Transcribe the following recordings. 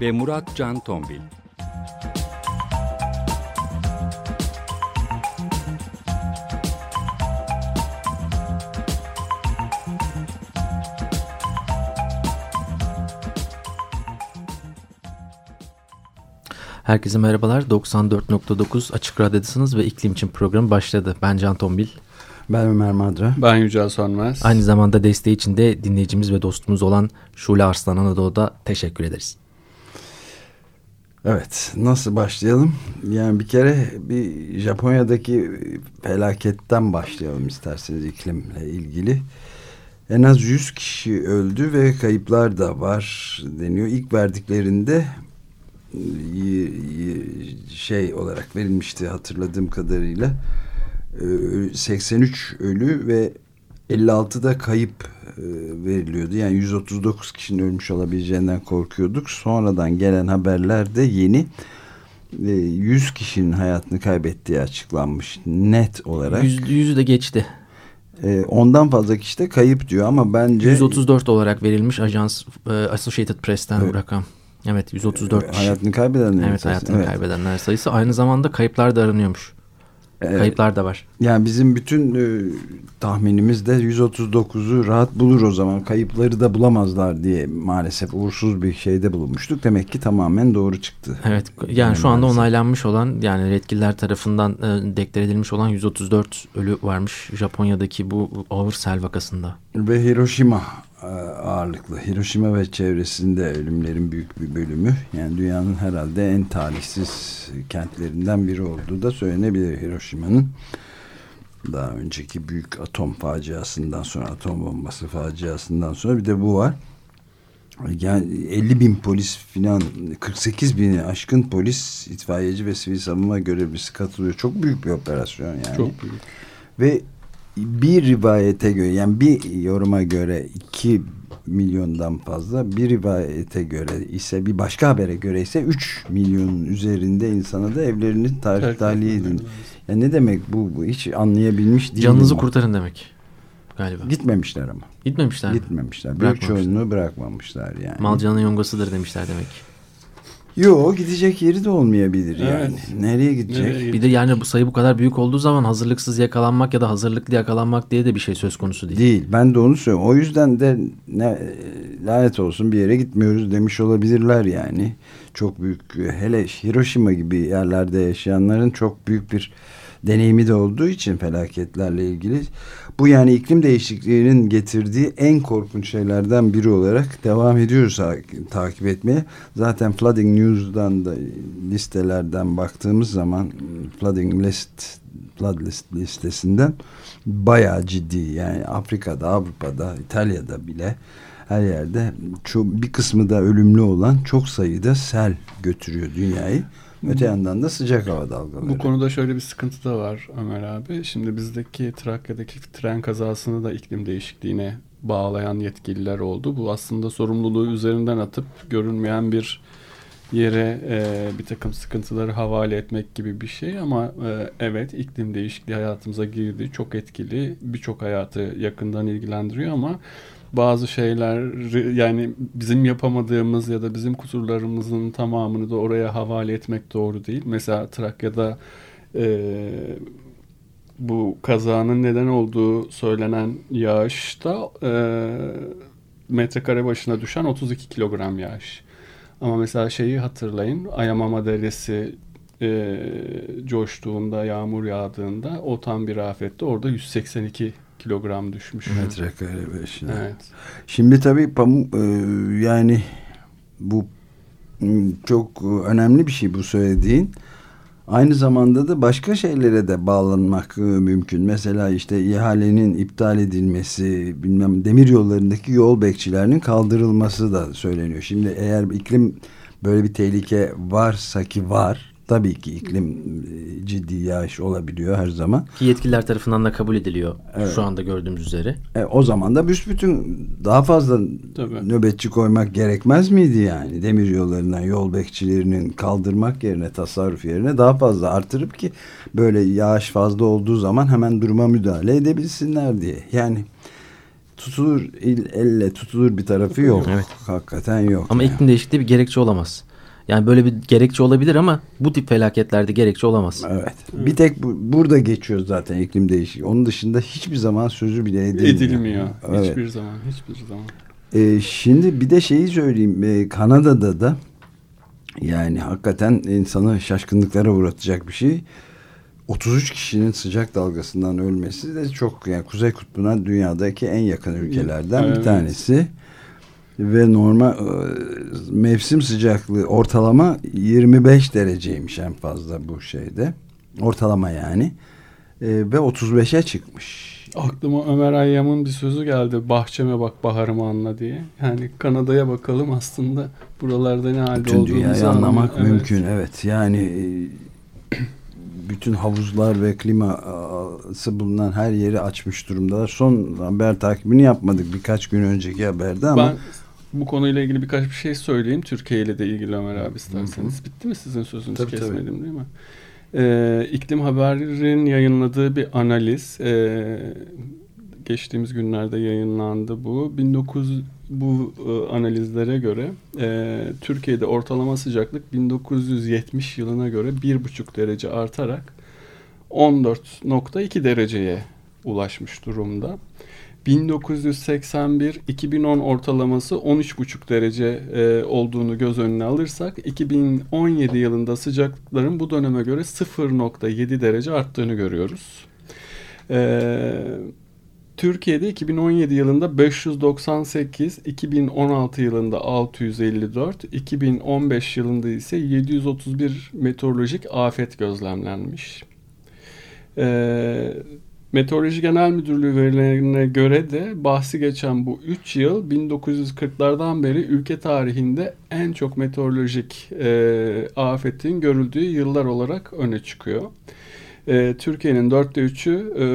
ve Murat Can Tombil. Herkese merhabalar. 94.9 Açık Radyo'dasınız ve iklim için programı başladı. Ben Can Tombil. Ben Ömer Madra. Ben Yücel Sönmez. Aynı zamanda desteği için de dinleyicimiz ve dostumuz olan Şule Arslan Anadolu'da teşekkür ederiz. Evet nasıl başlayalım? Yani bir kere bir Japonya'daki felaketten başlayalım isterseniz iklimle ilgili. En az 100 kişi öldü ve kayıplar da var deniyor. İlk verdiklerinde şey olarak verilmişti hatırladığım kadarıyla 83 ölü ve 56 da kayıp veriliyordu. Yani 139 kişinin ölmüş olabileceğinden korkuyorduk. Sonradan gelen haberlerde yeni 100 kişinin hayatını kaybettiği açıklanmış net olarak. Yüz, yüzü de geçti. Ondan fazla kişi de kayıp diyor ama bence... 134 olarak verilmiş ajans Associated Press'ten evet. rakam. Evet 134 kişi. Hayatını kaybedenler Evet hayatını evet. kaybedenler sayısı. Aynı zamanda kayıplar da aranıyormuş. Evet. Kayıplar da var. Yani bizim bütün e, tahminimiz de 139'u rahat bulur o zaman. Kayıpları da bulamazlar diye maalesef uğursuz bir şeyde bulunmuştuk. Demek ki tamamen doğru çıktı. Evet yani, yani şu anda maalesef. onaylanmış olan yani yetkililer tarafından e, deklar edilmiş olan 134 ölü varmış Japonya'daki bu ağır sel vakasında. Ve Hiroşima ağırlıklı. Hiroşima ve çevresinde ölümlerin büyük bir bölümü. Yani dünyanın herhalde en talihsiz kentlerinden biri olduğu da söylenebilir Hiroşima'nın. Daha önceki büyük atom faciasından sonra, atom bombası faciasından sonra bir de bu var. Yani 50 bin polis filan 48 bini aşkın polis, itfaiyeci ve sivil savunma görevlisi katılıyor. Çok büyük bir operasyon yani. Çok büyük. Ve bir rivayete göre yani bir yoruma göre iki milyondan fazla bir rivayete göre ise bir başka habere göre ise 3 milyonun üzerinde insana da evlerini tarih tahliye edin. Yani ne demek bu, bu hiç anlayabilmiş değilim. Canınızı kurtarın demek galiba. Gitmemişler ama. Gitmemişler Gitmemişler. Büyük çoğunluğu bırakmamışlar yani. Mal canın yongasıdır demişler demek. Yok gidecek yeri de olmayabilir evet. yani. Nereye gidecek? Nereye bir de yani bu sayı bu kadar büyük olduğu zaman hazırlıksız yakalanmak ya da hazırlıklı yakalanmak diye de bir şey söz konusu değil. Değil. Ben de onu söylüyorum. O yüzden de ne, lanet olsun bir yere gitmiyoruz demiş olabilirler yani. Çok büyük hele Hiroşima gibi yerlerde yaşayanların çok büyük bir deneyimi de olduğu için felaketlerle ilgili bu yani iklim değişikliğinin getirdiği en korkunç şeylerden biri olarak devam ediyoruz takip etmeye. Zaten Flooding News'dan da listelerden baktığımız zaman Flooding List Flood list listesinden bayağı ciddi yani Afrika'da, Avrupa'da, İtalya'da bile her yerde çok, bir kısmı da ölümlü olan çok sayıda sel götürüyor dünyayı. Öte yandan da sıcak hava dalgaları. Bu konuda şöyle bir sıkıntı da var Ömer abi. Şimdi bizdeki Trakya'daki tren kazasını da iklim değişikliğine bağlayan yetkililer oldu. Bu aslında sorumluluğu üzerinden atıp görünmeyen bir yere e, bir takım sıkıntıları havale etmek gibi bir şey ama e, evet iklim değişikliği hayatımıza girdi. Çok etkili. Birçok hayatı yakından ilgilendiriyor ama bazı şeyler yani bizim yapamadığımız ya da bizim kusurlarımızın tamamını da oraya havale etmek doğru değil. Mesela Trakya'da e, bu kazanın neden olduğu söylenen yağışta e, metrekare başına düşen 32 kilogram yağış. Ama mesela şeyi hatırlayın Ayamama Deresi e, coştuğunda, yağmur yağdığında o tam bir afette orada 182 kilogram düşmüş. Metrekare başına. Evet. Şimdi tabii pamuk e, yani bu çok önemli bir şey bu söylediğin. Aynı zamanda da başka şeylere de bağlanmak mümkün. Mesela işte ihalenin iptal edilmesi, bilmem demir yollarındaki yol bekçilerinin kaldırılması da söyleniyor. Şimdi eğer iklim böyle bir tehlike varsa ki var tabii ki iklim e, ciddi yağış olabiliyor her zaman. Ki yetkililer tarafından da kabul ediliyor Evet. şu anda gördüğümüz üzere. E, o zaman da büsbütün daha fazla Tabii. nöbetçi koymak gerekmez miydi yani? Demir yollarından yol bekçilerinin kaldırmak yerine tasarruf yerine daha fazla artırıp ki böyle yağış fazla olduğu zaman hemen duruma müdahale edebilsinler diye. Yani tutulur elle tutulur bir tarafı yok. Evet. Hakikaten yok. Ama yani. iklim değişikliği bir gerekçe olamaz. Yani böyle bir gerekçe olabilir ama bu tip felaketlerde gerekçe olamaz. Evet. Bir tek bu, burada geçiyor zaten iklim değişikliği. Onun dışında hiçbir zaman sözü bile edilmiyor. Edilmiyor. Evet. Hiçbir zaman. Hiçbir zaman. Ee, şimdi bir de şeyi söyleyeyim. Ee, Kanada'da da yani hakikaten insanı şaşkınlıklara uğratacak bir şey. 33 kişinin sıcak dalgasından ölmesi de çok yani Kuzey Kutbu'na dünyadaki en yakın ülkelerden bir Evet. Ve normal e, mevsim sıcaklığı ortalama 25 dereceymiş en fazla bu şeyde. Ortalama yani. E, ve 35'e çıkmış. Aklıma Ömer Hayyam'ın bir sözü geldi. Bahçeme bak baharımı anla diye. Yani Kanada'ya bakalım aslında buralarda ne halde Bütün olduğumuzu anlamak Evet. mümkün. Evet yani e, bütün havuzlar ve kliması bulunan her yeri açmış durumdalar. Son haber takibini yapmadık birkaç gün önceki haberde ama Ben bu konuyla ilgili birkaç bir şey söyleyeyim. Türkiye ile de ilgili Ömer abi isterseniz. Bitti mi sizin sözünüzü Tabii, tabii. kesmedim değil mi? Ee, İklim Haber'in yayınladığı bir analiz. Ee, geçtiğimiz günlerde yayınlandı bu. 1900 bu e, analizlere göre e, Türkiye'de ortalama sıcaklık 1970 yılına göre 1,5 derece artarak 14.2 dereceye ulaşmış durumda. 1981-2010 ortalaması 13,5 derece e, olduğunu göz önüne alırsak 2017 yılında sıcaklıkların bu döneme göre 0.7 derece arttığını görüyoruz. E, Türkiye'de 2017 yılında 598, 2016 yılında 654, 2015 yılında ise 731 meteorolojik afet gözlemlenmiş. Ee, Meteoroloji Genel Müdürlüğü verilerine göre de bahsi geçen bu 3 yıl 1940'lardan beri ülke tarihinde en çok meteorolojik e, afetin görüldüğü yıllar olarak öne çıkıyor. E, Türkiye'nin dörtte üçü e,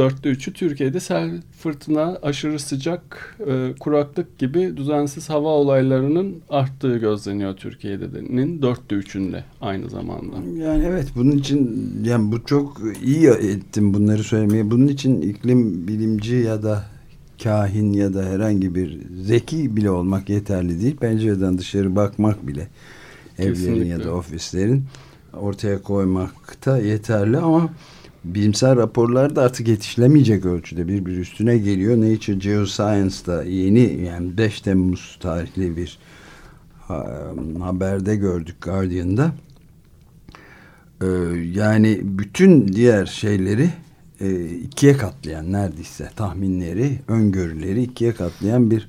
dörtte üçü Türkiye'de sel, fırtına, aşırı sıcak, e, kuraklık gibi düzensiz hava olaylarının arttığı gözleniyor Türkiye'nin dörtte üçünde aynı zamanda. yani evet bunun için yani bu çok iyi ettim bunları söylemeye. Bunun için iklim bilimci ya da kahin ya da herhangi bir zeki bile olmak yeterli değil. Pencereden dışarı bakmak bile evlerin Kesinlikle. ya da ofislerin ortaya koymakta yeterli ama bilimsel raporlar da artık yetişilemeyecek ölçüde bir bir üstüne geliyor. Nature Geoscience'da yeni yani 5 Temmuz tarihli bir ha- haberde gördük Guardian'da. Ee, yani bütün diğer şeyleri e, ikiye katlayan neredeyse tahminleri, öngörüleri ikiye katlayan bir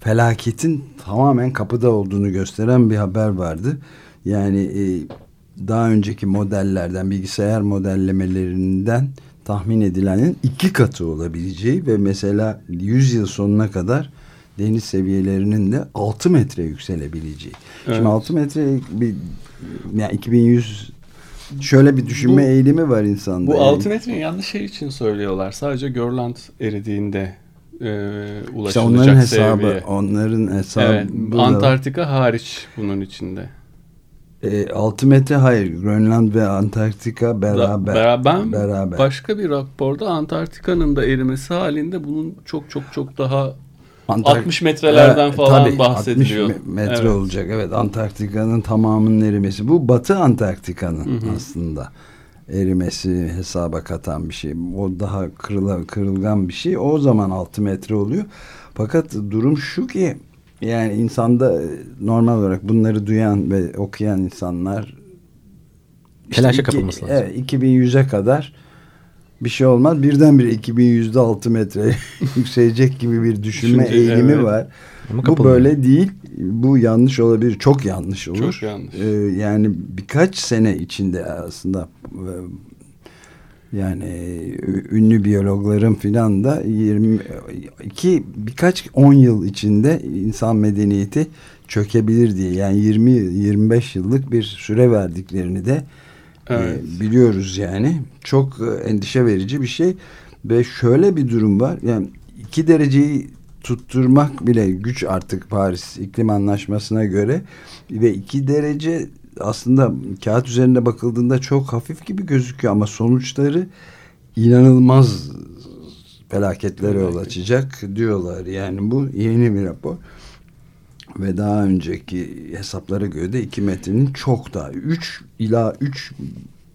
felaketin tamamen kapıda olduğunu gösteren bir haber vardı. Yani e, daha önceki modellerden, bilgisayar modellemelerinden tahmin edilenin iki katı olabileceği ve mesela 100 yıl sonuna kadar deniz seviyelerinin de 6 metre yükselebileceği. Evet. Şimdi 6 metre bir yani 2100 şöyle bir düşünme Bu- eğilimi var insanda. Bu Yani 6 metreyi yanlış şey için söylüyorlar. Sadece Görland eridiğinde e, ulaşılacak işte onların hesabı, seviye. onların hesabı. Evet, Antarktika hariç bunun içinde. E, 6 metre hayır. Grönland ve Antarktika beraber. Ben beraber. başka bir raporda Antarktika'nın da erimesi halinde bunun çok çok çok daha Antark- 60 metrelerden Evet, falan tabii, bahsediliyor. 60 me- metre Evet. olacak. Evet Antarktika'nın tamamının erimesi. Bu Batı Antarktika'nın aslında erimesi hesaba katan bir şey. O daha kırıla, kırılgan bir şey. O zaman 6 metre oluyor. Fakat durum şu ki yani insanda e, normal olarak bunları duyan ve okuyan insanlar Telaşa iki- kapılması lazım. Evet 2100'e kadar bir şey olmaz. Birdenbire 2100'de 6 metre yükselecek gibi bir düşünme Düşünce, eğilimi evet. var. Ama Bu böyle değil. Bu yanlış olabilir. Çok yanlış olur. Çok yanlış. Ee, yani birkaç sene içinde aslında e, yani ünlü biyologların filan da 22 birkaç 10 yıl içinde insan medeniyeti çökebilir diye yani 20-25 yıllık bir süre verdiklerini de e, evet. e, biliyoruz yani. Çok e, endişe verici bir şey ve şöyle bir durum var yani iki dereceyi tutturmak bile güç artık Paris iklim anlaşmasına göre ve iki derece aslında kağıt üzerinde bakıldığında çok hafif gibi gözüküyor ama sonuçları inanılmaz felaketlere yol açacak diyorlar. Yani bu yeni bir rapor. Ve daha önceki hesaplara göre de iki metrenin çok daha 3 ila üç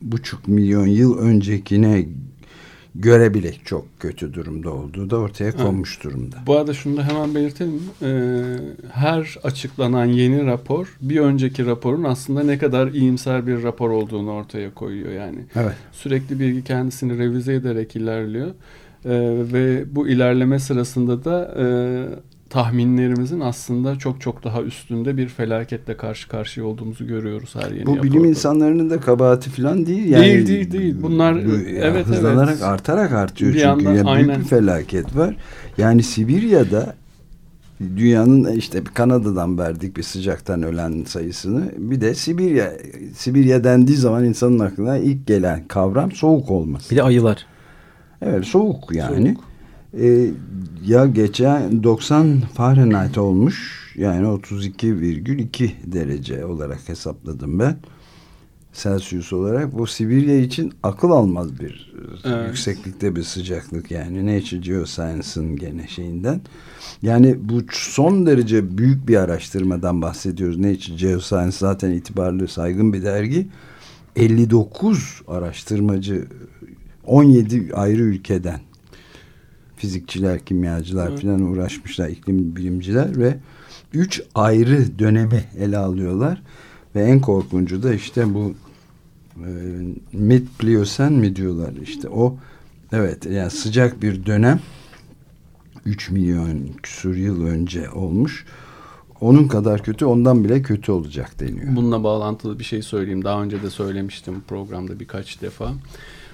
buçuk milyon yıl öncekine göre bile çok kötü durumda olduğu da ortaya konmuş evet. durumda. Bu arada şunu da hemen belirtelim. Ee, her açıklanan yeni rapor bir önceki raporun aslında ne kadar iyimser bir rapor olduğunu ortaya koyuyor yani. Evet. Sürekli bilgi kendisini revize ederek ilerliyor. Ee, ve bu ilerleme sırasında da e, tahminlerimizin aslında çok çok daha üstünde bir felaketle karşı karşıya olduğumuzu görüyoruz her yeni Bu bilim raporda. insanlarının da kabahati falan değil. Yani, değil değil değil. Bunlar bu, evet hızlanarak evet. artarak artıyor bir çünkü anda, ya büyük aynen. bir felaket var. Yani Sibirya'da dünyanın işte Kanada'dan verdik bir sıcaktan ölen sayısını. Bir de Sibirya Sibirya dendiği zaman insanın aklına ilk gelen kavram soğuk olması. Bir de ayılar. Evet soğuk yani. Soğuk. Ee, ya geçen 90 Fahrenheit olmuş. Yani 32,2 derece olarak hesapladım ben. Celsius olarak. Bu Sibirya için akıl almaz bir evet. yükseklikte bir sıcaklık yani. Nature Geoscience'ın gene şeyinden. Yani bu son derece büyük bir araştırmadan bahsediyoruz. Nature Geoscience zaten itibarlı saygın bir dergi. 59 araştırmacı 17 ayrı ülkeden fizikçiler, kimyacılar evet. falan uğraşmışlar, iklim bilimciler ve üç ayrı dönemi ele alıyorlar. Ve en korkuncu da işte bu e, mid pliyosen mi diyorlar işte o evet yani sıcak bir dönem 3 milyon küsur yıl önce olmuş. Onun kadar kötü ondan bile kötü olacak deniyor. Bununla bağlantılı bir şey söyleyeyim. Daha önce de söylemiştim programda birkaç defa.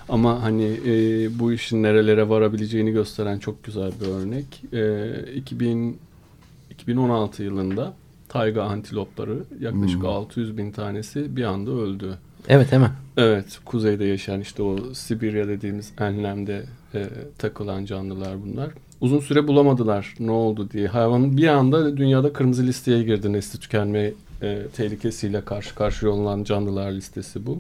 Ama hani e, bu işin nerelere varabileceğini gösteren çok güzel bir örnek. E, 2000 2016 yılında tayga antilopları yaklaşık hmm. 600 bin tanesi bir anda öldü. Evet hemen. Evet kuzeyde yaşayan işte o Sibirya dediğimiz enlemde e, takılan canlılar bunlar. Uzun süre bulamadılar ne oldu diye. Hayvanın bir anda dünyada kırmızı listeye girdi nesli tükenme e, tehlikesiyle karşı karşıya olunan canlılar listesi bu.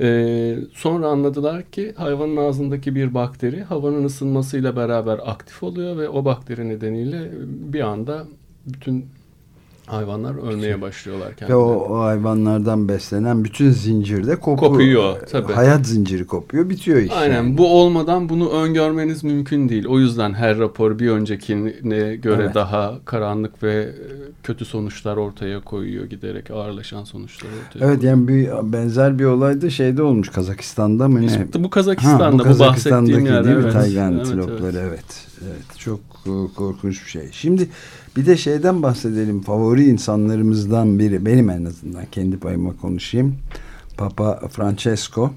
Ee, sonra anladılar ki hayvanın ağzındaki bir bakteri havanın ısınmasıyla beraber aktif oluyor ve o bakteri nedeniyle bir anda bütün hayvanlar ölmeye başlıyorlar kendileri. Ve o, o hayvanlardan beslenen bütün zincirde kopu, kopuyor. Tabii. Hayat zinciri kopuyor, bitiyor işte. Aynen. Bu olmadan bunu öngörmeniz mümkün değil. O yüzden her rapor bir öncekine göre evet. daha karanlık ve e, kötü sonuçlar ortaya koyuyor giderek ağırlaşan sonuçlar ortaya. Evet yani bir benzer bir olay da şeyde olmuş Kazakistan'da mı ne? Bu Kazakistan'da ha, bu, bu bahsettiğim yer. Değil mi? Evet. antilopları evet, evet. evet. Çok e, korkunç bir şey. Şimdi bir de şeyden bahsedelim. Favori insanlarımızdan biri. Benim en azından kendi payıma konuşayım. Papa Francesco.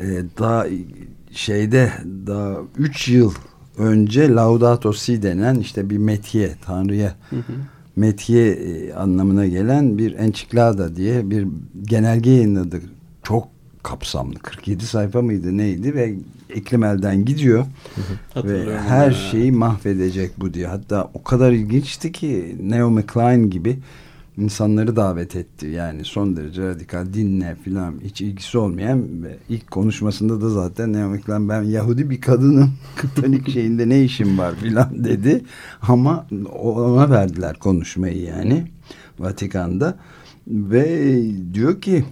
Ee, daha şeyde daha üç yıl önce Laudato Si denen işte bir metiye, Tanrı'ya metiye e, anlamına gelen bir ençiklada diye bir genelge yayınladı. Kapsamlı. 47 sayfa mıydı neydi ve iklim elden gidiyor. ve her ya. şeyi mahvedecek bu diye. Hatta o kadar ilginçti ki Naomi Klein gibi insanları davet etti. Yani son derece radikal dinle filan hiç ilgisi olmayan ve ilk konuşmasında da zaten Naomi Klein ben Yahudi bir kadınım. Katolik şeyinde ne işim var filan dedi. Ama ona verdiler konuşmayı yani Vatikan'da. Ve diyor ki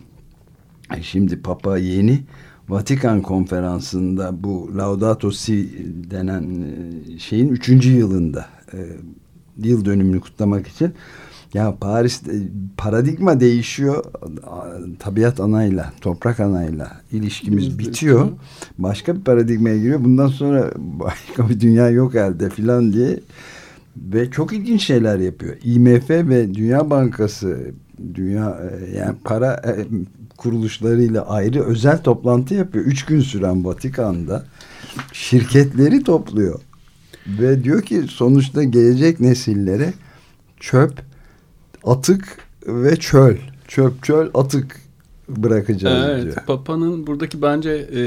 Şimdi Papa yeni Vatikan konferansında bu Laudato Si denen e, şeyin üçüncü yılında e, yıl dönümünü kutlamak için ya Paris paradigma değişiyor. Tabiat anayla toprak anayla ilişkimiz bitiyor. başka bir paradigmaya giriyor. Bundan sonra başka bir dünya yok elde filan diye ve çok ilginç şeyler yapıyor. IMF ve Dünya Bankası dünya e, yani para kuruluşlarıyla ayrı özel toplantı yapıyor. Üç gün süren Vatikan'da şirketleri topluyor. Ve diyor ki sonuçta gelecek nesillere çöp, atık ve çöl. Çöp, çöl, atık bırakacağız evet, diyor. Papa'nın buradaki bence e,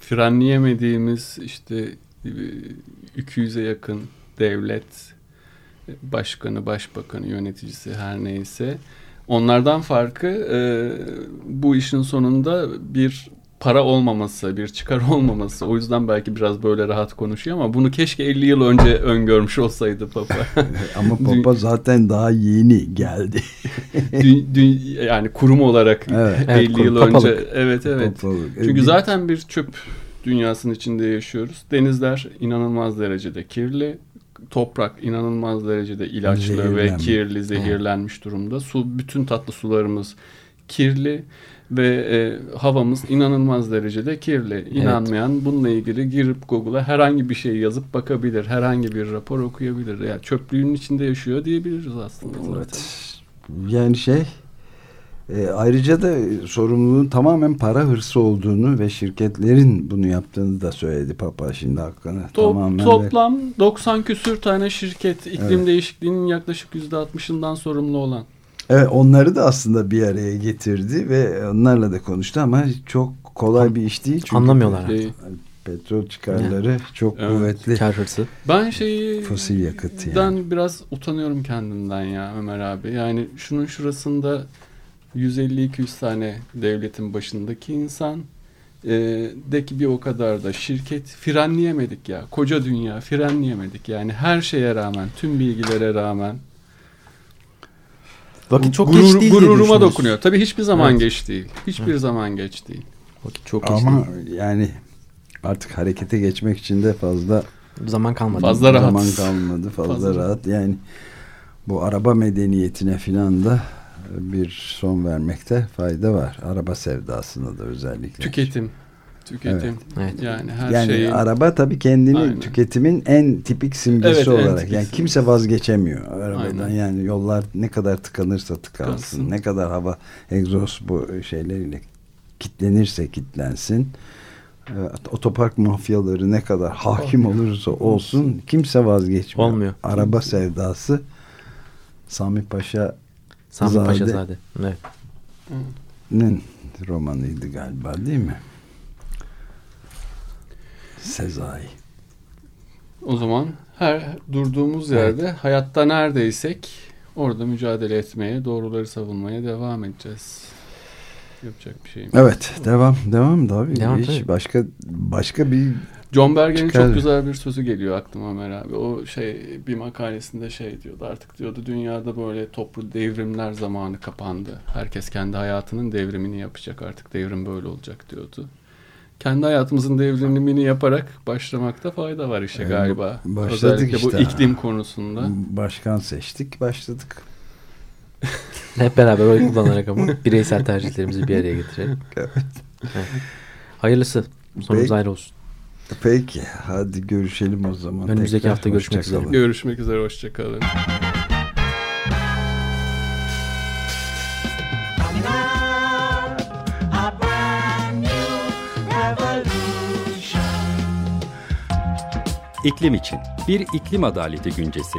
frenleyemediğimiz işte e, 200'e yakın devlet başkanı, başbakanı, yöneticisi her neyse onlardan farkı e, bu işin sonunda bir para olmaması, bir çıkar olmaması. O yüzden belki biraz böyle rahat konuşuyor ama bunu keşke 50 yıl önce öngörmüş olsaydı Papa. ama Papa zaten daha yeni geldi. dü, dü, yani kurum olarak evet. 50 evet, yıl papalık. önce. Evet evet. Papalık. Çünkü zaten bir çöp dünyasının içinde yaşıyoruz. Denizler inanılmaz derecede kirli. Toprak inanılmaz derecede ilaçlı ve Zehirlenmiş. kirli, zehirlenmiş durumda. Su bütün tatlı sularımız kirli ve e, havamız inanılmaz derecede kirli. İnanmayan bununla ilgili girip Google'a herhangi bir şey yazıp bakabilir. Herhangi bir rapor okuyabilir. Yani çöplüğün içinde yaşıyor diyebiliriz aslında zaten. Evet. Yani şey e, ayrıca da sorumluluğun tamamen para hırsı olduğunu ve şirketlerin bunu yaptığını da söyledi Papa şimdi hakkını Top, tamamen ve- toplam 90 küsür tane şirket iklim Evet. değişikliğinin yaklaşık %60'ından sorumlu olan. Evet onları da aslında bir araya getirdi ve onlarla da konuştu ama çok kolay bir iş değil. Çünkü Anlamıyorlar. Ee, Petrol çıkarları çok Evet. kuvvetli. Kar hırsı. ben şeyi Fosil yakıt yani. biraz utanıyorum kendimden ya Ömer abi. Yani şunun şurasında 150-200 tane devletin başındaki insan e, de ki bir o kadar da şirket frenleyemedik ya. Koca dünya frenleyemedik. Yani her şeye rağmen, tüm bilgilere rağmen Vakit çok Gurur- geç değil Gururuma dokunuyor. Tabii hiçbir zaman Evet. geç değil. Hiçbir Evet. zaman geç değil. Vakit çok geç Ama değil. yani artık harekete geçmek için de fazla Zaman kalmadı. Fazla rahat. zaman kalmadı. Fazla, Fazla rahat. Yani bu araba medeniyetine filan da bir son vermekte fayda var. Araba sevdasına da özellikle. Tüketim. Tüketim. Evet. Yani her yani şeyin araba tabii kendini Aynen. tüketimin en tipik simgesi Evet, olarak. tipik yani simgesi. kimse vazgeçemiyor arabadan. Aynen. Yani yollar ne kadar tıkanırsa tıkansın, Tıkansın. ne kadar hava egzoz bu şeyleriyle kitlenirse kitlensin. e, Otopark mafyaları ne kadar hakim olursa olsun kimse vazgeçmiyor. Olmuyor. Araba sevdası Sami Paşa Sami Zade. Paşazade. Evet. Hı. romanıydı galiba değil mi? Sezai. o zaman her durduğumuz yerde hayatta neredeysek orada mücadele etmeye, doğruları savunmaya devam edeceğiz. Yapacak bir şeyim. yok. Evet, devam devam da abi. Devam, Hiç tabii. başka başka bir John Berger'in Çıkar. çok güzel bir sözü geliyor aklıma Ömer abi. O şey bir makalesinde şey diyordu. Artık diyordu dünyada böyle toplu devrimler zamanı kapandı. Herkes kendi hayatının devrimini yapacak artık. Devrim böyle olacak diyordu. Kendi hayatımızın devrimini yaparak başlamakta fayda var işe Ee, galiba. başladık Özellikle bu işte. iklim konusunda. başkan seçtik, başladık. Hep beraber oy kullanarak ama bireysel tercihlerimizi bir araya getirelim. Evet. Evet. Hayırlısı. Sonumuz Peki. ayrı olsun. Peki, hadi görüşelim o zaman. Önümüzdeki Tekrar hafta görüşmek hoşça kalın. üzere. Görüşmek üzere. Hoşçakalın. İklim için bir iklim adaleti güncesi.